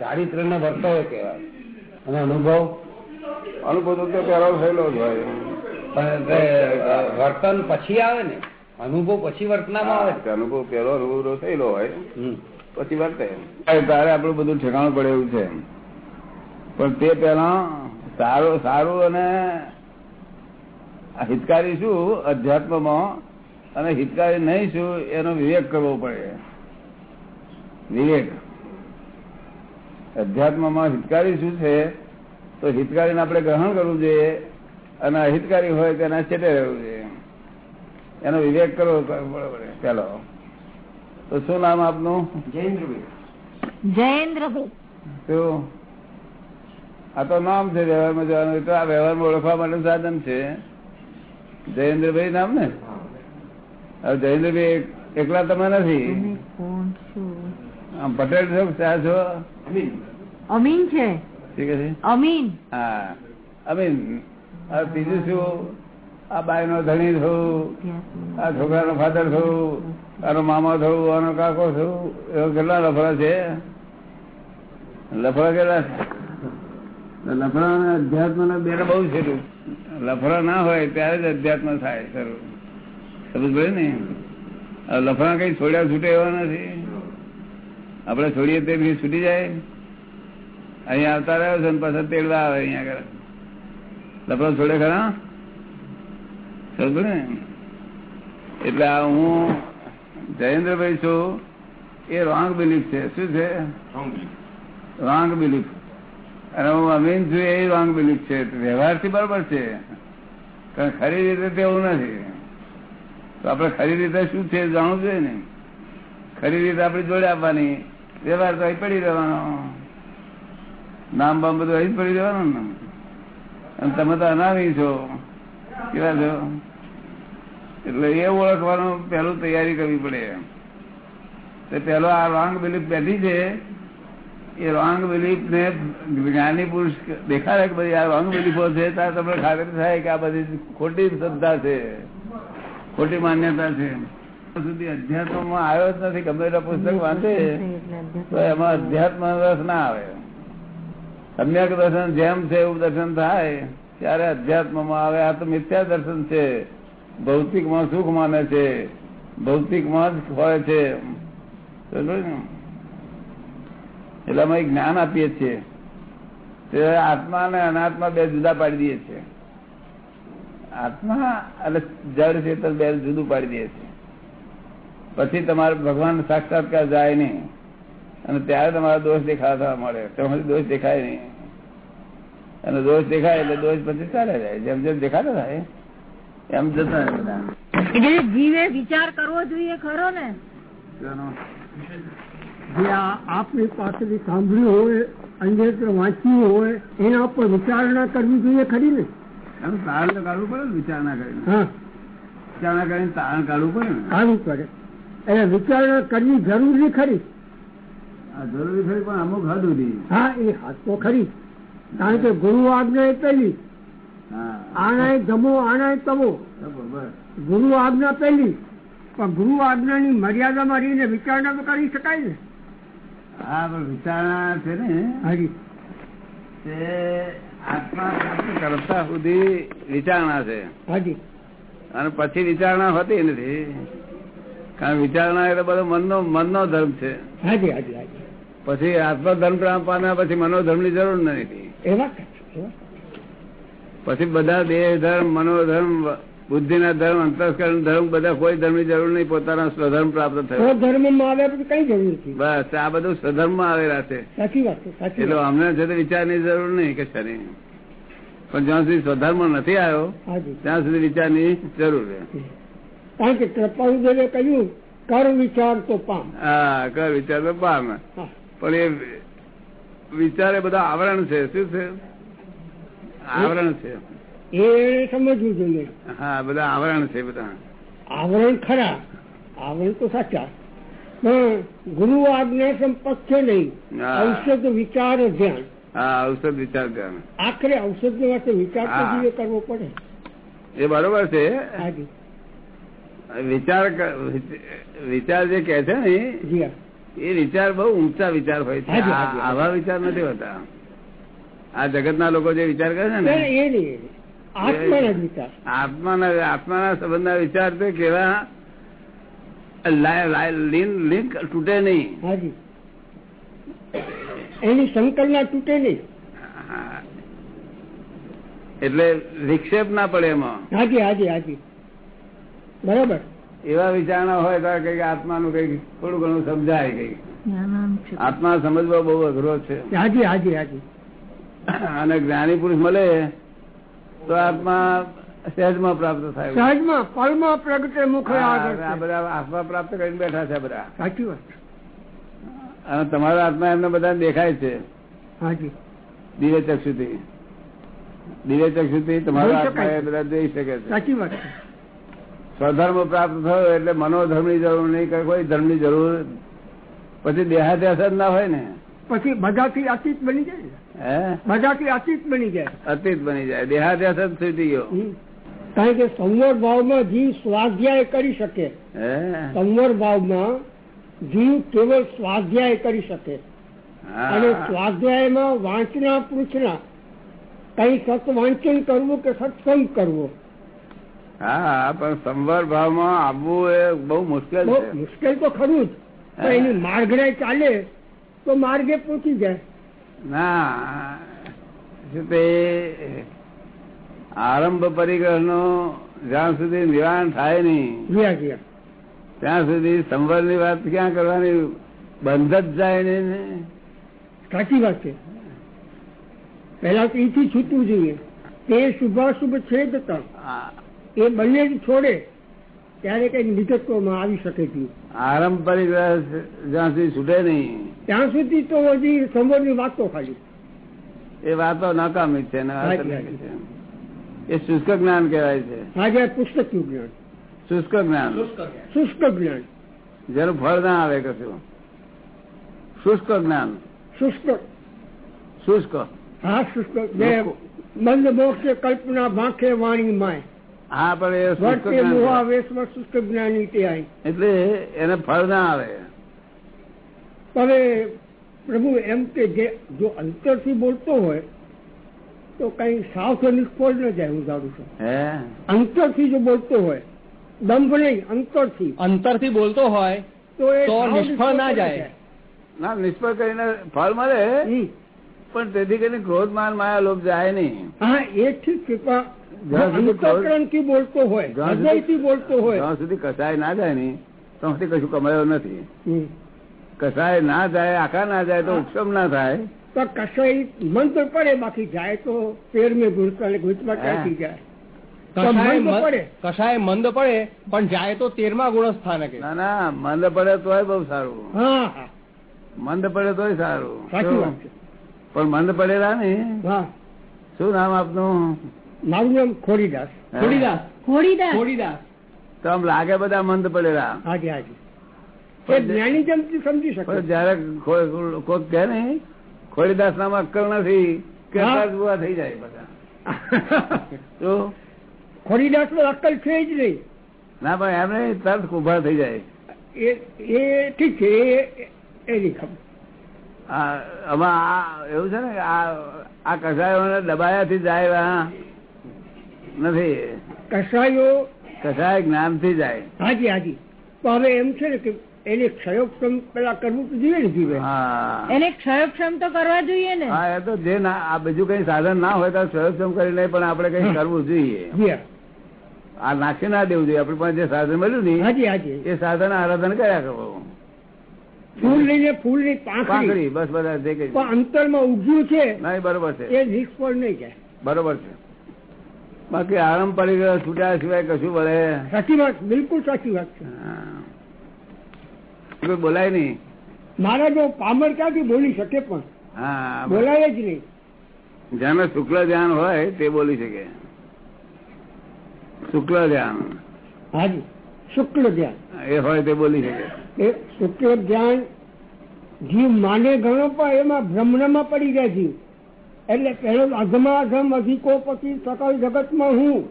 ચારિત્ર ને વર્તવ્ય કહેવાય અને અનુભવ? અનુભવ તો પેલો થયેલો જ હોય. પણ તે વર્તન પછી આવે ને? અનુભવ પછી વર્તનામાં આવે? અનુભવ પહેલો અનુભવ થયેલો હોય. પછી વર્તે. તારે આપણું બધું ઠેકાણું પડે એવું છે. પણ તે પેલા સારું સારું અને હિતકારી શું? અધ્યાત્મમાં અને હિતકારી નહીં શું એનો વિવેક કરવો પડે. વિવેક. અધ્યાત્મમાં હિતકારી શું છે? તો હિતકારીને આપણે ગ્રહણ કરવું જોઈએ અને અહિતકારી હોય તેના છેટે રહેવું જોઈએ. એનો વિવેક કરવો પડે. ચાલો. તો શું નામ આપનું? જયેન્દ્રભાઈ. શું? આ તો નામ છે વ્યવહારમાં જવાનું. તો આ વ્યવહારમાં ઓળખવા માટે સાધન છે. જયેન્દ્રભાઈ નામ ને? હવે જયેન્દ્રભાઈ એકલા તમે નથી? કોણ છો? આમ પટેલ છો કે છો? અમીન. છે. છે? અમીન. હા. અમીન. હવે બીજું શું? આ બાઈ નો ધણી થવું આ છોકરાનો ફાધર થવું આનો મામા થવું આનો કાકો થવું એવા કેટલા લફડા છે? લફડા કેટલા? છે લફડા અને અધ્યાત્મ ના બે બહુ છે લફડા ના હોય ત્યારે જ અધ્યાત્મ થાય સર સમજ પડે ને? આ લફડા કઈ છોડ્યા છૂટે એવા નથી. આપણે છોડીએ તે બી છૂટી જાય. અહીંયા આવતા રહ્યો છે પાછા તેડવા આવે અહીંયા આગળ. લફડા છોડે ખરા? સમજ ને? એટલે આ હું જયેન્દ્રભાઈ છું એ રોંગ બિલીફ છે. શું છે? Wrong belief. અને હું અમીન છું એ રોંગ બિલીફ છે. વ્યવહારથી બરોબર છે. કારણ ખરી રીતે તેવું નથી. તો આપણે ખરી રીતે શું છે જાણવું જોઈએ ને? ખરી રીતે આપણે જોડે આપવાની વ્યવહાર તો અહીં પડી રહેવાનો. નામ બામ બધું અહીં પડી રહેવાનું ને. અને તમે તો અનાવી છો. કેવા છો? એટલે એ ઓળખવાનું પહેલું તૈયારી કરવી પડે. તો પેલો આ રોંગ બિલીફ બેઠી છે. એ રોંગ બિલીફ ને જ્ઞાની પુરુષ દેખાડે કે બધી આ રોંગ બિલીફો છે ત્યારે તમને ખાતરી થાય કે આ બધી ખોટી શ્રદ્ધા છે. ખોટી માન્યતા છે. સુધી અધ્યાત્મમાં આવ્યો જ નથી ગમે એટલા પુસ્તક વાંચે તો એમાં અધ્યાત્મ રસ ના આવે. સમ્યક દર્શન જેમ છે એવું દર્શન થાય ત્યારે અધ્યાત્મમાં આવે. આ તો મિથ્યા દર્શન છે. ભૌતિકમાં સુખ માને છે. ભૌતિકમાં જ હોય છે. એટલે અમે જ્ઞાન આપીએ છીએ. તે આત્મા અને અનાત્મા બે જુદા પાડી દઈએ છીએ. આત્મા અને જળ ચેતન બે જુદું પાડી દઈએ છીએ. પછી તમારે ભગવાન સાક્ષાત્કાર જાય નહીં. અને ત્યારે તમારો દોષ દેખાતા મળે. તમારે દોષ દેખાય નહીં. અને દોષ દેખાય એટલે દોષ પછી ચાલે જાય. જેમ જેમ દેખાતા થાય એમ જતા બધા. જીવે વિચાર કરવો જોઈએ ખરો ને? જે આપની પાસેથી સાંભળ્યું હોય અન્યત્ર વાંચ્યું હોય એના ઉપર વિચારણા કરવી જોઈએ ખરી ને? એનું તારણ કાઢવું પડે ને વિચારણા કરીને. વિચારણા કરીને તારણ કાઢવું પડે ને. સારું કરે એટલે વિચારણા કરવી જરૂરી ખરી. જરૂરી ખરી પણ અમુક હદ સુધી. હા એ હદ તો ખરી. કારણ કે ગુરુ આજ્ઞા એ પહેલી. આણાય ધમો આણાય તમો ગુરુ આજ્ઞા પહેલી. પણ ગુરુ આજ્ઞાની મર્યાદામાં રહીને વિચારણા તો કરી શકાય ને. હા પણ વિચારણા છે ને. હાજી. તે આત્મા કરતા સુધી વિચારણા છે. હાજી. અને પછી વિચારણા હોતી નથી. કારણ વિચારણા એટલે બધો મનનો મનનો ધર્મ છે. હાજી હાજી હાજી. પછી આત્મધર્મ પામ્યા પછી મનોધર્મની જરૂર નથી. એવા. પછી બધા દેહ ધર્મ મનોધર્મ બુદ્ધિના ધર્મ અંતસ્કરણ ધર્મ બધા કોઈ ધર્મની જરૂર નહીં. પોતાના સ્વધર્મ પ્રાપ્ત થયો. ધર્મ આવ્યા પછી કઈ જરૂર નથી બસ આ બધું સ્વધર્મમાં આવેલા છે. સાચી વાત એટલે અમને છે વિચારની જરૂર નહીં કશાની પણ જ્યાં સુધી સ્વધર્મ નથી આવ્યો ત્યાં સુધી વિચારની જરૂર છે. કારણ કે કૃપાળુદેવે કહ્યું કર વિચાર તો પામ. હા કર વિચાર તો પામ. પણ એ વિચાર એ બધા આવરણ છે શું છે? આવરણ છે. એ સમજવું જોઈએ. હા બધા આવરણ છે બધા. આવરણ ખરા આવરણ તો સાચા. પણ ગુરુ આજ્ઞા સંપર્ક છે નહીં. ઔષધ વિચાર ધ્યાન. હા ઔષધ વિચાર ધ્યાન. આખરે ઔષધ માટે વિચાર કરવો પડે. એ બરોબર છે. હાજી વિચાર વિચાર જે કે છે ને એ વિચાર બહુ ઊંચા વિચાર હોય છે. આવા વિચાર નથી હોતા. આ જગતના લોકો જે વિચાર કરે છે ને. આત્માના આત્માના સંબંધના વિચાર તો કેવા? લીન- લિંક તૂટે નહીં. એની સંકલ્પના તૂટે નહીં. એટલે વિક્ષેપ ના પડે એમાં. હાજી હાજી હાજી. બરાબર. એવા વિચારણા હોય તો કંઈક આત્માનું કંઈક થોડું ઘણું સમજાય કંઈક. આત્મા સમજવા બહુ અઘરો છે. હાજી હાજી હાજી. અને જ્ઞાની પુરુષ મળે તો આત્મા સહેજમાં પ્રાપ્ત થાય. સહેજમાં ફળમાં પ્રગટે મુખ આ. બધા આત્મા પ્રાપ્ત કરીને બેઠા છે બધા. સાચી વાત અને તમારા આત્મા એમને બધા દેખાય છે. હાજી. દિવ્ય ચક્ષુથી દિવ્ય ચક્ષુથી તમારા આત્મા બધા જોઈ શકે છે. સાચી વાત છે. સ્વધર્મ પ્રાપ્ત થયો એટલે મનોધર્મની જરૂર નહીં કે કોઈ ધર્મની જરૂર. પછી દેહાદ્યાસ જ ના હોય ને? પછી બધાથી અતીત બની જાય. બધાથી અતીત બની જાય. અતીત બની જાય. દેહાદ્યાસ જ છૂટી ગયો. કારણ કે સંવર ભાવમાં જીવ સ્વાધ્યાય કરી શકે. સંવર ભાવમાં જીવ કેવળ સ્વાધ્યાય કરી શકે. અને સ્વાધ્યાયમાં વાંચના પૂછના કઈ સત વાંચન કરવું કે સત્સંગ કરવો? હા પણ સંવર ભાવમાં આવવું એ બહુ મુશ્કેલ છે. મુશ્કેલ તો ખરું જ એની માર્ગણે ચાલે તો માર્ગે પહોંચી જાય. ના શું તે આરંભ પરિગ્રહ નો જ્યાં સુધી નિવારણ થાય નહીં ત્યાં સુધી સંવરની વાત ક્યાં કરવાની? બંધ જ જાય ને? સાચી વાત છે. પેલા તો એથી છૂટવું જોઈએ. તે શુભાશુભ છે જ એ બંને જ છોડે ત્યારે કઈ વિગતોમાં આવી શકે છે. આરંભ પરિગ્રહ જ્યાં સુધી છૂટે નહીં. ત્યાં સુધી તો હજી સંવરની વાતો ખાલી. એ વાતો નકામી જ છે ને હાજી, અસંખ્ય છે. એ શુષ્ક જ્ઞાન કહેવાય છે. આજે પુસ્તક જ્ઞાન. શુષ્ક જ્ઞાન. શુષ્ક જ્ઞાન. જેનું ફળ ના આવે કશું. શુષ્ક જ્ઞાન. શુષ્ક. શુષ્ક. હા શુષ્ક. જે મંદ મોક્ષે કલ્પના ભાંખે વાણી માય. હા પણ એ શુષ્ક જ્ઞાન એટલે એને ફળ ના આવે. પણ પ્રભુ એમ કે જે જો અંતરથી બોલતો હોય તો કઈ સાવ તો નિષ્ફળ ન જાય હું ધારું છું. હે? અંતરથી જો બોલતો હોય દંભ નહીં અંતરથી. અંતરથી બોલતો હોય તો એ નિષ્ફળ ના જાય. ના નિષ્ફળ કરીને ફળ મળે પણ તેથી કરીને ક્રોધ માન માયા લોભ જાય નહીં. હા એ ઠીક છે પણ અંતકરણથી બોલતો હોય હૃદયથી બોલતો હોય. જ્યાં સુધી કસાય ના જાય ને ત્યાં સુધી કશું કમાયો નથી. કસાય ના જાય આખા ના જાય તો ઉપશમ ના થાય. તો કસાઈ મંત્ર પડે બાકી જાય તો પેર મેં ઘૂસતા ને ઘૂંચમાં જાય? તો કશાય મંદ પડે. પણ જાય તો તેરમા ગુણ સ્થાનકે ના ના મંદ પડે તોય બહુ સારું. હા હા. મંદ પડે તોય સારું. પણ મંદ પડેલા ને? શું નામ આપનું? મારું નામ ખોડીદાસ? ખોડીદાસ. ખોડીદાસ? ખોડીદાસ. તો આમ લાગે બધા મંદ પડેલા. હાજી હાજી. જ્ઞાની જમતી સમજી શકે? જયારે કોક કહે ને ખોડીદાસ નામ અક્કલ નથી કે હા. થઈ જાય બધા. ખોડીદાસમાં અક્કલ છે જ નહીં. ના પણ એમ નહીં તરત ઊભા થઈ જાય. એ એ ઠીક છે એ એની ખબર. આ આમાં આ એવું છે ને આ દબાયા દબાયાથી જાય નથી. કસાયો? કસાય જ્ઞાનથી જાય. હાજી હાજી. તો હવે એમ છે ને કે એને ક્ષયોક્ષમ પેલા કરવું તો જોઈએ ને જીવે. એને ક્ષયોક્ષમ તો કરવા જોઈએ ને. હા એ તો જે ના આ બીજું કઈ સાધન ના હોય તો ક્ષયોક્ષમ કરી નહીં પણ આપણે કઈ કરવું જોઈએ. આ નાખી ના દેવું જોઈએ. આપણી પાસે જે સાધન મળ્યું ને હાજી હાજી. એ સાધન આરાધન કર્યા કરો. ફૂલ લઈને ફૂલની પાંખડી બસ બધા અંતરમાં ઉગ્યું છે. નહીં બરોબર છે. એ નિષ્ફળ નહીં જાય. બરોબર છે. બાકી આરામ પડી ગયો છૂટ્યા સિવાય કશું વળે. સાચી વાત બિલકુલ સાચી વાત છે. બોલાય નહીં. મારા જો પામર ક્યાંથી બોલી શકે પણ? હા બોલાય જ નહીં. જેને શુક્લ ધ્યાન હોય તે બોલી શકે. શુક્લ ધ્યાન. હાજી શુક્લ ધ્યાન. એ હોય તે બોલી શકે. એ શુક્લ ધ્યાન જીવ માને ઘણો પણ એમાં ભ્રમણમાં પડી જાય જીવ. એટલે પેલો અધમાધમ અધિકો પછી સકલ જગતમાં હું?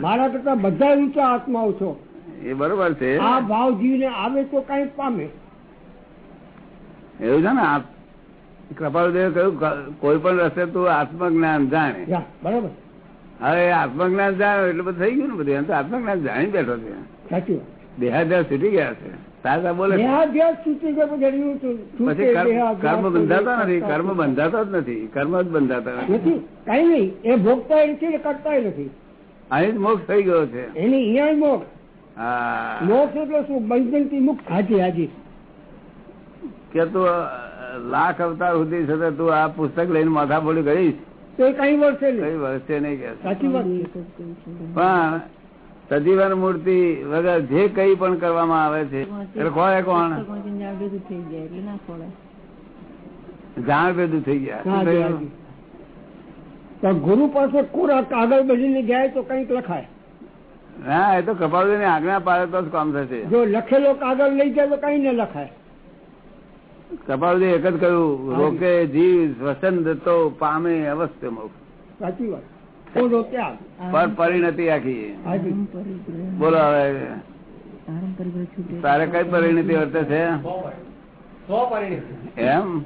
મારા કરતા બધા ઊંચા આત્માઓ છો. એ બરોબર છે. આ ભાવ જીવને આવે તો કઈ પામે. એવું છે ને? આ કૃપાલદેવ કહ્યું કોઈ પણ રસ્તે તું આત્મજ્ઞાન જાણે. બરોબર. હવે આત્મજ્ઞાન જાણો એટલે બધું થઈ ગયું ને બધું. એમ તો આત્મજ્ઞાન જાણી બેઠો છે. દેહાદ્યાસ છૂટી ગયા છે. સાચા બોલે છે. દેહાધ્યાસ પછી એનું તો છૂટે પછી કર્મ- બંધાતા નથી કર્મ બંધાતા જ નથી કર્મ જ બંધાતા નથી. કઈ નહીં એ ભોગતા નથી કરતા નથી. અહીં મોક્ષ થઈ ગયો છે. એની અહીંયા મોક્ષ. મોક્ષ એટલે શું? બંધનથી મુક્ત હાજી હાજી. કે તું લાખ અવતાર સુધી છે તું આ પુસ્તક લઈને માથા ગઈશ તો એ કઈ વર્ષે નહીં. કઈ વર્ષે નહીં કે. સાચી વાત પણ સજીવન મૂર્તિ વગર જે કઈ પણ કરવામાં આવે છે ખોળે કોણ? ના જાણ ભેદું થઈ ગયા. ગુરુ પાસે કોરા કાગળ બદલીને જાય તો કંઈક લખાય. હા એ તો કપાળદેવની આજ્ઞા પાડે તો જ કામ થશે. જો લખેલો કાગળ લઈ જાય તો કઈ ન લખાય. કપાળદેવ એક જ કહ્યું રોકે જીવ સ્વસંદ તો પામે અવશ્ય મોક્ષ. સાચી વાત. પર પરિણતિ આખી. બોલો હવે. તારે કઈ પરિણતિ વર્તે છે? એમ?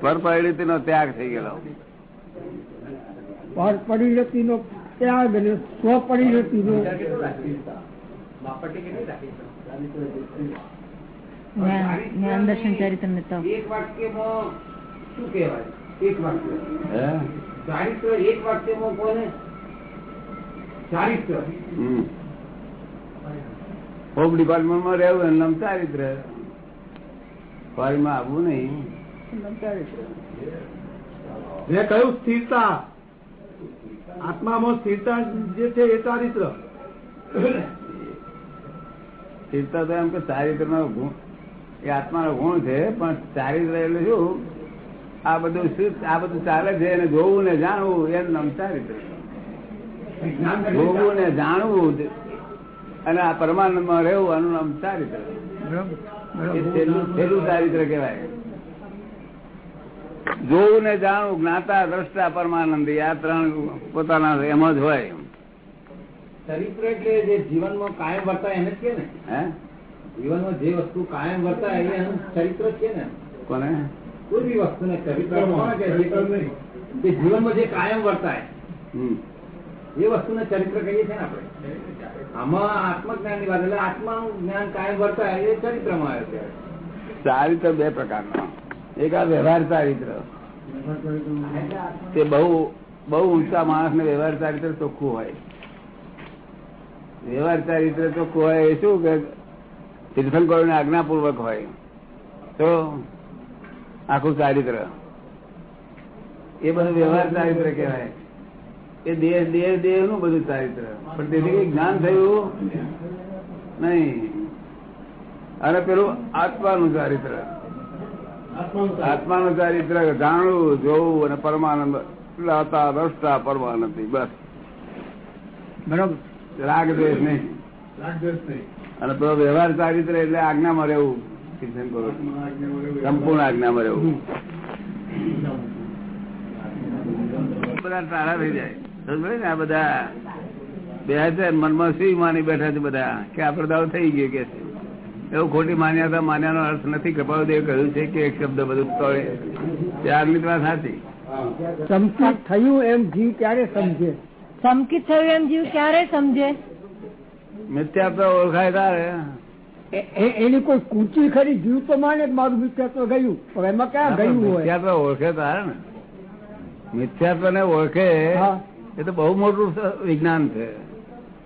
પર પરિણતિ નો ત્યાગ થઈ ગયેલો. પર પરિણતિ નો ત્યાગ અને સ્વ પરિણતિ નો બાપટી કેટલી રાખી જ્ઞાન જ્ઞાન દર્શન ચરિત્ર ને તપ એક વાક્યમાં શું કહેવાય? એક વાક્ય. હે? ચારિત્ર એક વાક્યમાં કોને ચારિત્ર? હમ. ડિપાર્ટમેન્ટમાં રહેવું એનું નામ ચારિત્ર. ફોરીમાં આવવું નહીં. ચારિત્ર મેં કહ્યું સ્થિરતા? આત્મામાં સ્થિરતા જે છે એ ચારિત્ર. સ્થિરતા તો એમ કે ચારિત્ર નો ગુણ એ આત્માનો ગુણ છે પણ ચારિત્ર એટલે શું? આ બધું શું આ બધું ચાલે છે એને જોવું ને જાણવું એનું નામ ચારિત્ર જોવું ને જાણવું અને આ પરમાનંદમાં રહેવું આનું નામ ચારિત્ર છેલ્લું ચારિત્ર કહેવાય. જોવું ને જાણવું જ્ઞાતા દ્રષ્ટા પરમાનંદી આ ત્રણ પોતાના એમ જ હોય ચરિત્ર એટલે જે જીવનમાં કાયમ વર્તાય એને કે ને? હે? જીવનમાં જે વસ્તુ કાયમ વર્તાય એ ચરિત્ર છે ને? કોને? કોઈ બી વસ્તુને ચરિત્ર કોને કહે છે કે જીવનમાં જે કાયમ વર્તાય એ વસ્તુને ચરિત્ર કહીએ છીએ ને આપણે. આમાં આત્મજ્ઞાનની વાત એટલે આત્મા જ્ઞાન કાયમ વર્તાય એ ચરિત્રમાં આવે છે. ચારિત્ર બે પ્રકારના. એક આ વ્યવહાર ચારિત્ર. તે બહુ બહુ ઊંચા માણસ ને વ્યવહાર ચારિત્ર ચોખ્ખું હોય. વ્યવહાર ચારિત્ર ચોખ્ખું હોય એ શું કે તીર્થંકરો ને આજ્ઞાપૂર્વક હોય. તો આખું ચારિત્ર. એ બધું વ્યવહાર ચારિત્ર કહેવાય. એ દેહ દેહ દેહનું બધું ચારિત્ર. પણ તેથી કઈ જ્ઞાન થયું નહીં. અને પેલું આત્માનું ચારિત્ર. આત્માનું ચારિત્ર જાણવું જોવું અને પરમાનંદ. લાતા રસતા પરમાનંદ. બસ. બરોબર. રાગ દ્વેષ નહીં. અને પેલો વ્યવહાર ચારિત્ર એટલે આજ્ઞામાં રહેવું. તીર્થંકરો સંપૂર્ણ આજ્ઞામાં રહેવું. બધા તારા થઈ જાય. ને આ બધા? બે હજાર મનમાં શું માની બેઠા છે બધા? કે આપડે દાવ થઈ ગયો કે છે? એવું ખોટી માન્યતા માન્યાનો અર્થ નથી. કપાવદેવ કહ્યું છે કે એક શબ્દ બધું તોડે ત્યારની તો વાત સાચી. સંકિત થયું એમ જીવ ક્યારે સમજે? સંકિત થયું એમ જીવ ક્યારે સમજે? મિથ્યા તો ઓળખાય તારે. એની કોઈ કૂંચી ખરી જીવ તો માને મારું મિથ્યાત્વ ગયું. પણ એમાં ક્યાં ગયું હોય? મિથ્યાત્વ ઓળખે તારે ને. મિથ્યાત્વ ને ઓળખે એ તો બહુ મોટું વિજ્ઞાન છે.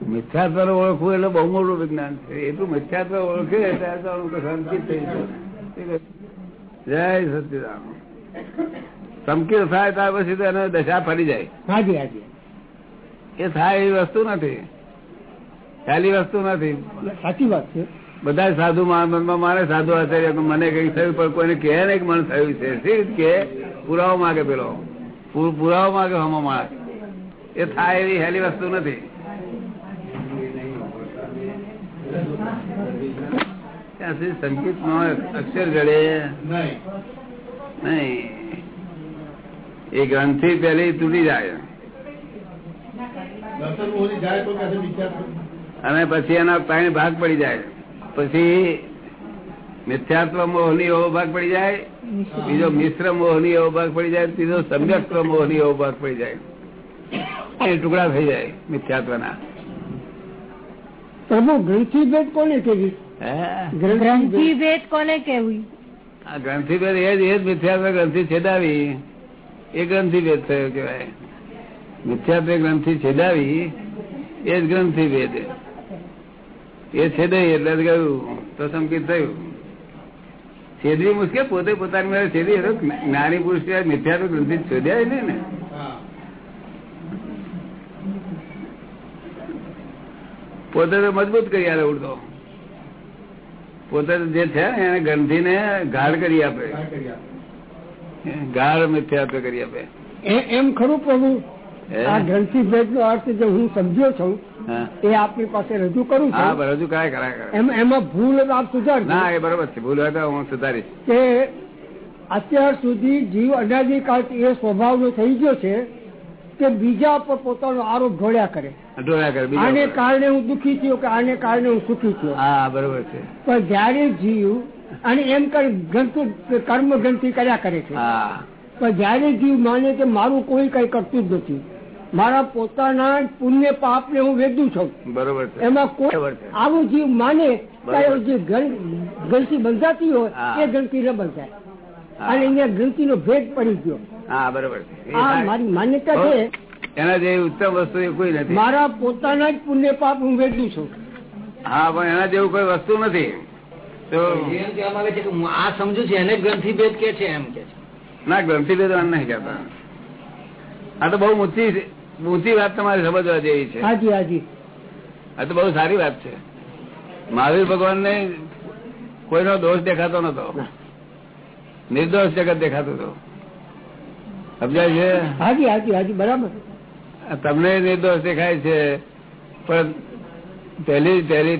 મિથ્યાત્વ ઓળખવું એટલે બહુ મોટું વિજ્ઞાન છે. એટલું મિથ્યાત્વ ઓળખે ત્યારે તો સંકિત થઈ જાય જય સચિદાન સંકિત થાય ત્યાર પછી તો એને દશા ફરી જાય. હાજી હાજી. એ થાય એવી વસ્તુ નથી. ખાલી વસ્તુ નથી. સાચી વાત છે. બધા સાધુ મનમાં મારે સાધુ આચાર્ય મને કઈ થયું પણ કોઈને કહે ને કે મને થયું છે. શી કે પુરાવો માગે પેલો. પુરાવો માગે હમો માણસ. એ થાય એવી હેલી વસ્તુ નથી. ત્યાં સુધી સંગીત નો અક્ષર ઘડે નહીં. એ ગ્રંથિ પેલી તૂટી જાય. અને પછી એના ત્રણ ભાગ પડી જાય. પછી મિથ્યાત્વ મોહની એવો ભાગ પડી જાય બીજો મિશ્ર મોહની એવો ભાગ પડી જાય ત્રીજો સમ્યક્ત્વ મોહની એવો ભાગ પડી જાય. એ ટુકડા થઈ જાય મિથ્યાત્વના. પ્રભુ ગ્રંથિ ભેદ કોને કેવી? ગ્રંથિ ભેદ કોને કેવી? આ ગ્રંથિ ભેદ એ જ એ જ મિથ્યાત્વ ગ્રંથિ છેદાવી એ ગ્રંથિ ભેદ થયો કેવાય મિથ્યાત્વ ગ્રંથિ છેદાવી એ જ ગ્રંથિ ભેદ એ છેદાઈ એટલે તો ગયું તો સંકિત થયું. છેદવી મુશ્કેલ પોતે પોતાની મેળે છેદી હતો. જ્ઞાની પુરુષ સિવાય ગ્રંથિ છેદ્યા નહીં ને. પોતે તો મજબૂત કરી આવે ઉડતો. પોતે જે છે ને એને ગ્રંથિને ગાઢ કરી આપે. ગાઢ મિથ્યા કરી આપે. એમ ખરું પ્રભુ? આ ગ્રંથિ ભેદ નો અર્થ જે હું સમજ્યો છું એ આપની પાસે રજૂ કરું છું. બરાબર હજુ કરાય એમાં ભૂલ આપ સુધાર ના એ બરોબર છે. ભૂલ હોય તો હું સુધારીશ. કે અત્યાર સુધી જીવ અનાદિકાળથી એ સ્વભાવનો થઈ ગયો છે કે બીજા પર પોતાનો આરોપ ઢોળ્યા કરે. ઢોળ્યા કરે આને કારણે હું દુખી થયો કે આને કારણે હું સુખી થયો? હા બરોબર છે. પણ જયારે જીવ અને એમ કરી કર્મ ગ્રંથિ કર્યા કરે છે. પણ જયારે જીવ માને કે મારું કોઈ કઈ કરતું જ નથી મારા પોતાના પુણ્ય પાપ ને હું વેદું છું. બરોબર એમાં કોઈ આવું જીવ માને. જે ગ્રં- બંધાતી હોય એ ગણતી ન બંધાય. અને અહીંયા ગણતી નો ભેદ પડી ગયો. હા બરોબર. મારી માન્યતા છે. એના જે ઉત્તમ વસ્તુ એ કોઈ નથી. મારા પોતાના જ પુણ્ય પાપ હું વેદું છું. હા પણ એના જેવું કોઈ વસ્તુ નથી. તો એમ કહેવામાં છે કે હું આ સમજુ છું એને ગ્રંથિ ભેદ કે છે એમ કે છે. ના ગ્રંથિ ભેદ નહીં કહેતા. આ તો બહુ ઊંચી ઊંચી વાત તમારી સમજવા જેવી છે. હાજી હાજી. આ તો બહુ સારી વાત છે. મહાવીર ભગવાન ને કોઈનો દોષ દેખાતો નતો. નિર્દોષ જગત દેખાતો હતો. સમજાય છે? હાજી હાજી હાજી બરાબર. તમને નિર્દોષ દેખાય છે પણ પહેલી પહેલી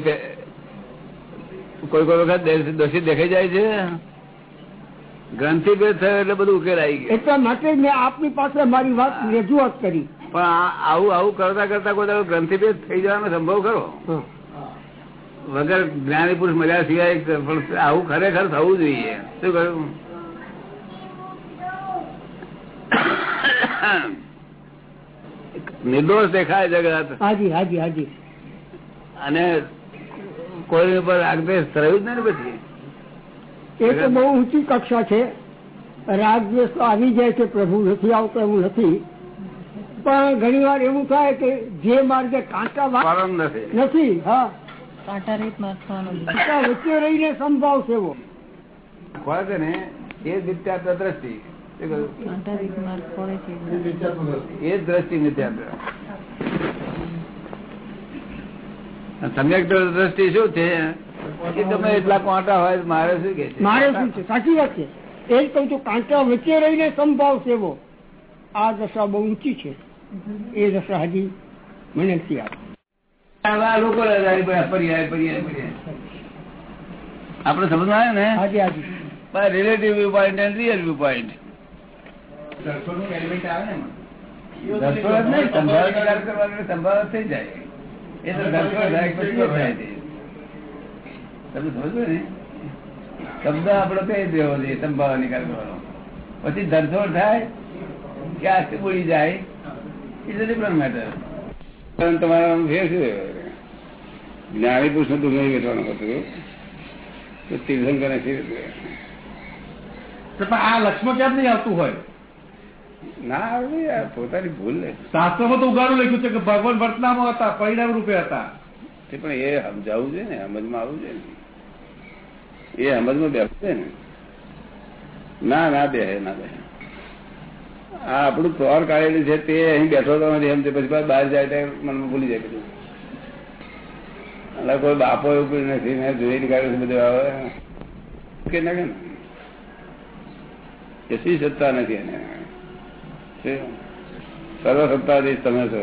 કોઈ કોઈ વખત દોષિત દેખાઈ જાય છે? ગ્રંથિ ભેદ થયો એટલે બધું ઉકેલ આવી ગયો. એટલા માટે મેં આપની પાસે મારી વાત રજૂઆત કરી. પણ આવું આવું કરતા કરતા કોઈ દાડો ગ્રંથિ થઈ જવાનો સંભવ ખરો? વગર જ્ઞાની પુરુષ મળ્યા સિવાય પણ આવું ખરેખર થવું જોઈએ. શું કહ્યું? નિર્દોષ દેખાય જગત હાજી હાજી હાજી. અને કોઈ ઉપર આગદેશ થયું જ નહીં પછી? એ તો બહુ ઊંચી કક્ષા છે. રાગદેશ તો આવી જાય છે પ્રભુ નથી આવતો એવું નથી. પણ ઘણી વાર એવું થાય કે જે માર્ગે કાંટા નથી. નથી હા. કાંટા રીત કાંટા વચ્ચે રહીને સંભાવ સેવો છે ને એ મિથ્યાત્વ દ્રષ્ટિ. શું કહ્યું? કાંટા રીત માર્ગ પડે છે. એ દ્રષ્ટિ. મિથ્યાત્વ સમ્યક દ્રષ્ટિ શું છે? કે તમે એટલા કાંટા હોય મારે શું કે મારે શું છે? સાચી વાત છે. એ જ કઉ છું કાંટા વચ્ચે રહીને સંભાવ સેવો આ દશા બહુ ઊંચી છે. એ દશા હજી મને નથી આવી આ લોકો રજાઈ પર્યાય પર્યાય પર્યાય આપણે આવે ને? હાજી હાજી. Relative view point and real view point સંભાવ થઈ જાય. એ તો તમે સમજો ને? શબ્દ આપણો કઈ દેવો જોઈએ સંભાવ નિકાલ કરવાનો. પછી ધરછોડ થાય કે આથી બોલી જાય? ડિફરન્ટ મેટર તમારા ફેર શું જ્ઞાની પુરુષનું નહીં બેઠવાનું હતું. તો તીર્થંકર પણ આ લક્ષ્મણ ક્યાં નહીં આવતું હોય? ના આવે યાર, પોતાની ભૂલ શાસ્ત્રોમાં તો ઉગાડું લખ્યું છે કે ભગવાન વર્તનામાં હતા પરિણામ રૂપે હતા. તે પણ એ સમજાવવું છે ને સમજમાં આવવું છે ને. એ સમજમાં બેસવું છે ને. ના ના બે ના બે આ આપણું તોર કાઢેલું છે તે અહીં બેઠો તો નથી, એમ તે પછી બહાર જાય ત્યારે મનમાં ભૂલી જાય બધું. એટલે કોઈ બાપો એવું કોઈ નથી, મેં જોઈને કાઢ્યું બધું આવે કે ના કે કશી સત્તા નથી એને. સર્વ સત્તાધીશ તમે છો.